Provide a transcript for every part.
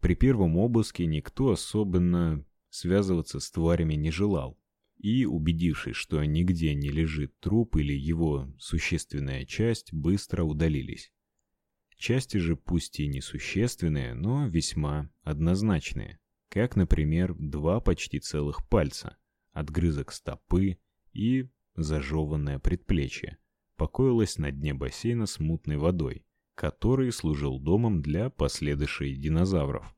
При первом обыске никто особенно связываться с тварями не желал. И, убедившись, что нигде не лежит труп или его существенная часть, быстро удалились. Части же пусть и несущественные, но весьма однозначные, как, например, два почти целых пальца, отгрызок стопы и зажеванное предплечье, покоилось на дне бассейна с мутной водой, который служил домом для последующих динозавров.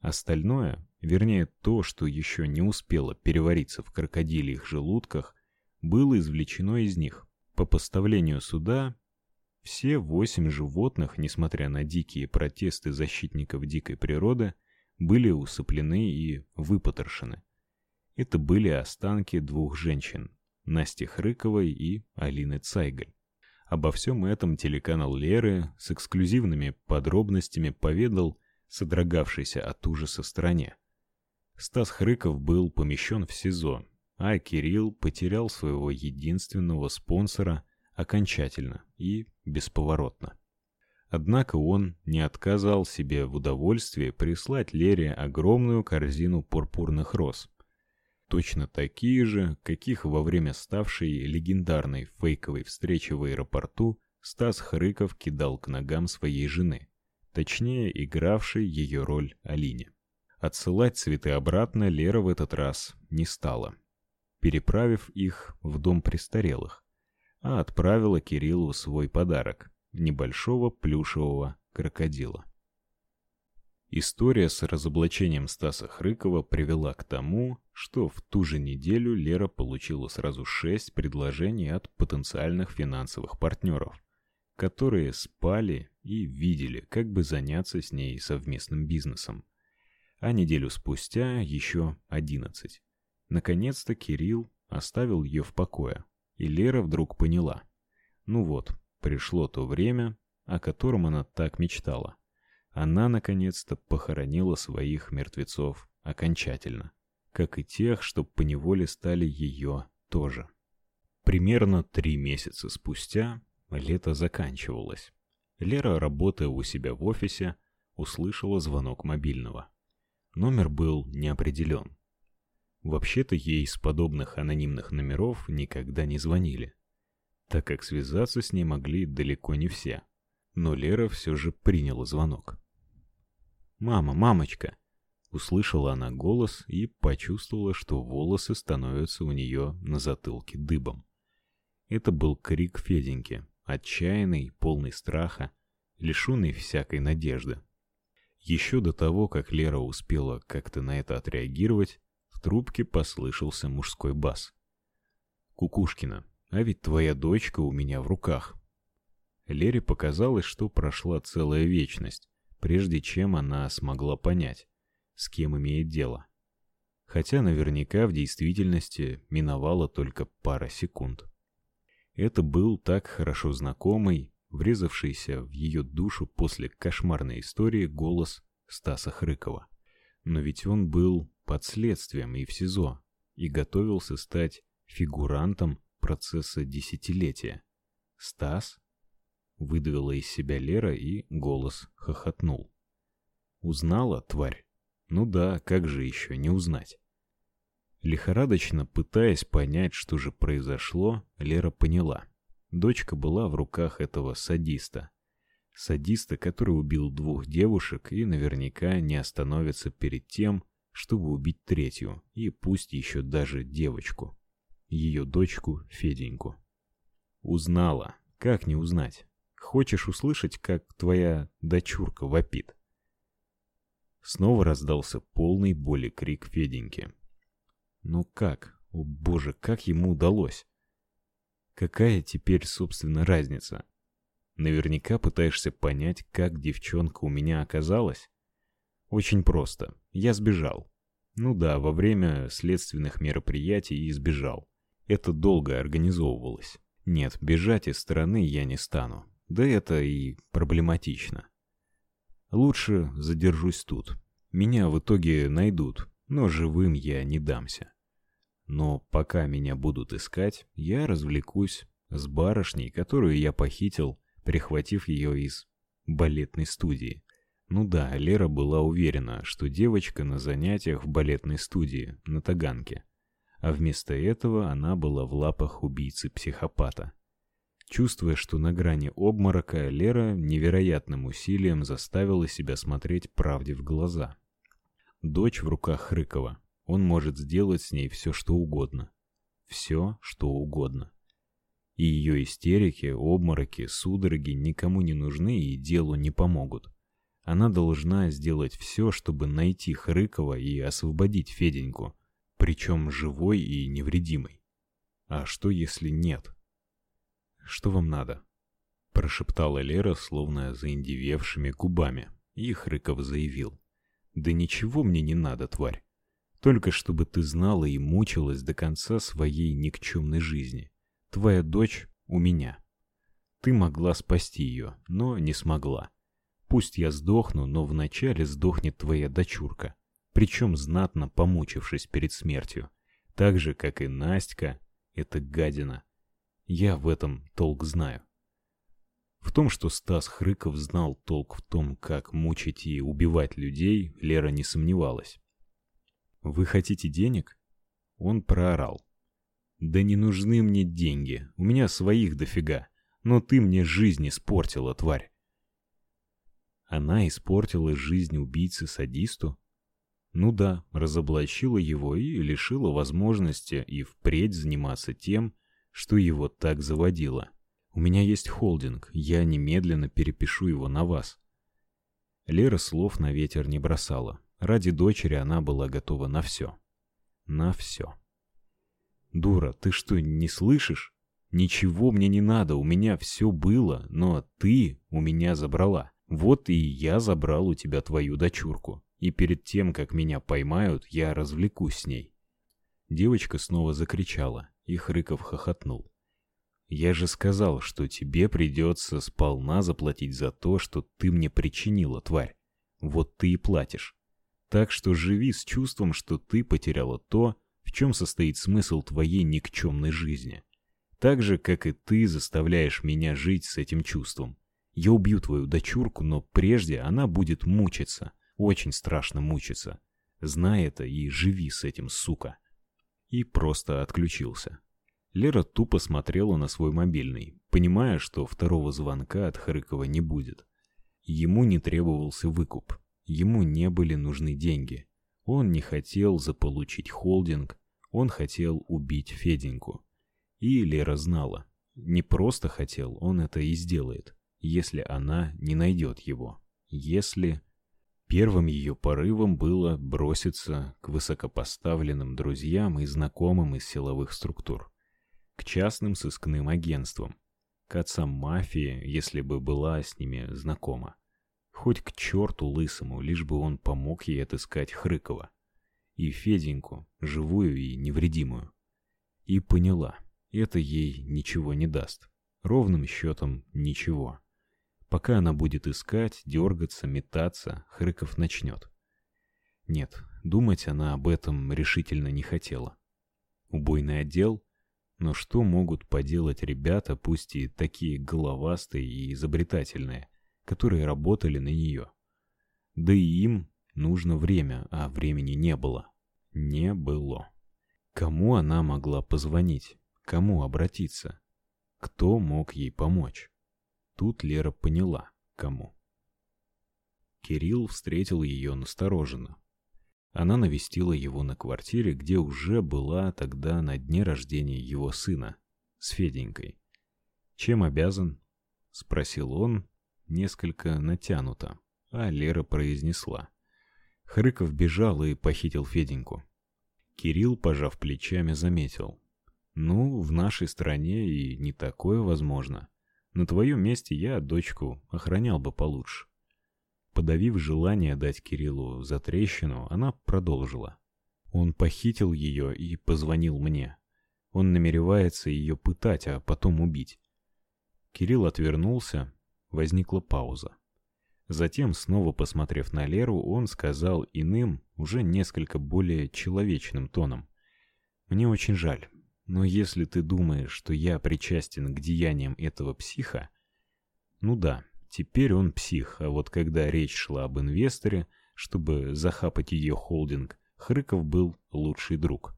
Остальное, вернее то, что еще не успело перевариться в крокодильих желудках, было извлечено из них. По поставлению суда все восемь животных, несмотря на дикие протесты защитников дикой природы, были усыплены и выпотрошены. Это были останки двух женщин, Насти Хрыковой и Алины Цайгаль. Обо всем этом телеканал Леры с эксклюзивными подробностями поведал содрогавшейся от ужаса стране. Стас Хрыков был помещен в СИЗО, а Кирилл потерял своего единственного спонсора окончательно и бесповоротно. Однако он не отказал себе в удовольствии прислать Лере огромную корзину пурпурных роз. Точно такие же, каких во время ставшей легендарной фейковой встречи в аэропорту Стас Хрыков кидал к ногам своей жены, точнее, игравшей ее роль Алине. Отсылать цветы обратно Лера в этот раз не стала, переправив их в дом престарелых а отправила Кириллу свой подарок небольшого плюшевого крокодила. История с разоблачением Стаса Хрыкова привела к тому, что в ту же неделю Лера получила сразу шесть предложений от потенциальных финансовых партнеров, которые спали и видели, как бы заняться с ней совместным бизнесом. А неделю спустя еще одиннадцать. Наконец-то Кирилл оставил ее в покое, и Лера вдруг поняла. Ну вот, пришло то время, о котором она так мечтала. Она наконец-то похоронила своих мертвецов окончательно, как и тех, что поневоле стали ее тоже. Примерно три месяца спустя лето заканчивалось. Лера, работая у себя в офисе, услышала звонок мобильного. Номер был не определен. Вообще-то ей с подобных анонимных номеров никогда не звонили, так как связаться с ней могли далеко не все. Но Лера все же приняла звонок. «Мама, мамочка!» Услышала она голос и почувствовала, что волосы становятся у нее на затылке дыбом. Это был крик Феденьки, отчаянный, полный страха, лишенный всякой надежды. Еще до того, как Лера успела как-то на это отреагировать, трубке послышался мужской бас. «Кукушкина, а ведь твоя дочка у меня в руках». Лере показалось, что прошла целая вечность, прежде чем она смогла понять, с кем имеет дело. Хотя наверняка в действительности миновала только пара секунд. Это был так хорошо знакомый, врезавшийся в ее душу после кошмарной истории голос Стаса Хрыкова. Но ведь он был под следствием и в СИЗО, и готовился стать фигурантом процесса десятилетия. «Стас?» — выдавила из себя Лера, и голос хохотнул. «Узнала, тварь? Ну да, как же еще не узнать?» Лихорадочно пытаясь понять, что же произошло, Лера поняла. Дочка была в руках этого садиста. Садиста, который убил двух девушек и наверняка не остановится перед тем, чтобы убить третью, и пусть еще даже девочку, ее дочку Феденьку. Узнала. Как не узнать? Хочешь услышать, как твоя дочурка вопит? Снова раздался полный боли крик Феденьки. Ну как? О боже, как ему удалось? Какая теперь, собственно, разница? Наверняка пытаешься понять, как девчонка у меня оказалась? Очень просто. Я сбежал. Ну да, во время следственных мероприятий и сбежал. Это долго организовывалось. Нет, бежать из страны я не стану. Да это и проблематично. Лучше задержусь тут. Меня в итоге найдут, но живым я не дамся. Но пока меня будут искать, я развлекусь с барышней, которую я похитил, прихватив ее из балетной студии. Ну да, Лера была уверена, что девочка на занятиях в балетной студии на Таганке. А вместо этого она была в лапах убийцы-психопата. Чувствуя, что на грани обморока, Лера невероятным усилием заставила себя смотреть правде в глаза. Дочь в руках Хрыкова. Он может сделать с ней все, что угодно. Все, что угодно. И ее истерики, обмороки, судороги никому не нужны и делу не помогут. Она должна сделать все, чтобы найти Хрыкова и освободить Феденьку, причем живой и невредимой. А что если нет? Что вам надо? Прошептала Лера, словно заиндевевшими губами, и Хрыков заявил. Да ничего мне не надо, тварь. Только чтобы ты знала и мучилась до конца своей никчемной жизни. Твоя дочь у меня. Ты могла спасти ее, но не смогла. Пусть я сдохну, но вначале сдохнет твоя дочурка, причем знатно помучившись перед смертью, так же, как и Настя, эта гадина. Я в этом толк знаю. В том, что Стас Хрыков знал толк в том, как мучить и убивать людей, Лера не сомневалась. «Вы хотите денег?» Он проорал. «Да не нужны мне деньги, у меня своих дофига, но ты мне жизнь испортила, тварь. Она испортила жизнь убийце-садисту? Ну да, разоблачила его и лишила возможности и впредь заниматься тем, что его так заводило. У меня есть холдинг, я немедленно перепишу его на вас. Лера слов на ветер не бросала. Ради дочери она была готова на все. На все. Дура, ты что, не слышишь? Ничего мне не надо, у меня все было, но ты у меня забрала. Вот и я забрал у тебя твою дочурку, и перед тем, как меня поймают, я развлекусь с ней. Девочка снова закричала, и Хрыков хохотнул. Я же сказал, что тебе придется сполна заплатить за то, что ты мне причинила, тварь. Вот ты и платишь. Так что живи с чувством, что ты потеряла то, в чем состоит смысл твоей никчемной жизни. Так же, как и ты заставляешь меня жить с этим чувством. Я убью твою дочурку, но прежде она будет мучиться. Очень страшно мучиться. Знай это и живи с этим, сука. И просто отключился. Лера тупо смотрела на свой мобильный, понимая, что второго звонка от Хрыкова не будет. Ему не требовался выкуп. Ему не были нужны деньги. Он не хотел заполучить холдинг, он хотел убить Феденьку. И Лера знала. Не просто хотел, он это и сделает если она не найдет его. Если... Первым ее порывом было броситься к высокопоставленным друзьям и знакомым из силовых структур, к частным сыскным агентствам, к отцам мафии, если бы была с ними знакома. Хоть к черту лысому, лишь бы он помог ей отыскать Хрыкова. И Феденьку, живую и невредимую. И поняла, это ей ничего не даст. Ровным счетом ничего. Пока она будет искать, дергаться, метаться, Хрыков начнет. Нет, думать она об этом решительно не хотела. Убойный отдел? Но что могут поделать ребята, пусть и такие головастые и изобретательные, которые работали на нее? Да и им нужно время, а времени не было. Не было. Кому она могла позвонить? Кому обратиться? Кто мог ей помочь? Тут Лера поняла, кому. Кирилл встретил ее настороженно. Она навестила его на квартире, где уже была тогда на дне рождения его сына, с Феденькой. «Чем обязан?» — спросил он, несколько натянуто, а Лера произнесла. Хрыков бежал и похитил Феденьку. Кирилл, пожав плечами, заметил. «Ну, в нашей стране и не такое возможно. На твоем месте я дочку охранял бы получше. Подавив желание дать Кириллу за трещину, она продолжила. Он похитил ее и позвонил мне. Он намеревается ее пытать, а потом убить. Кирилл отвернулся, возникла пауза. Затем, снова посмотрев на Леру, он сказал иным, уже несколько более человечным тоном. «Мне очень жаль. Но если ты думаешь, что я причастен к деяниям этого психа, ну да, Теперь он псих, а вот когда речь шла об инвесторе, чтобы захапать ее холдинг, Хрыков был лучший друг.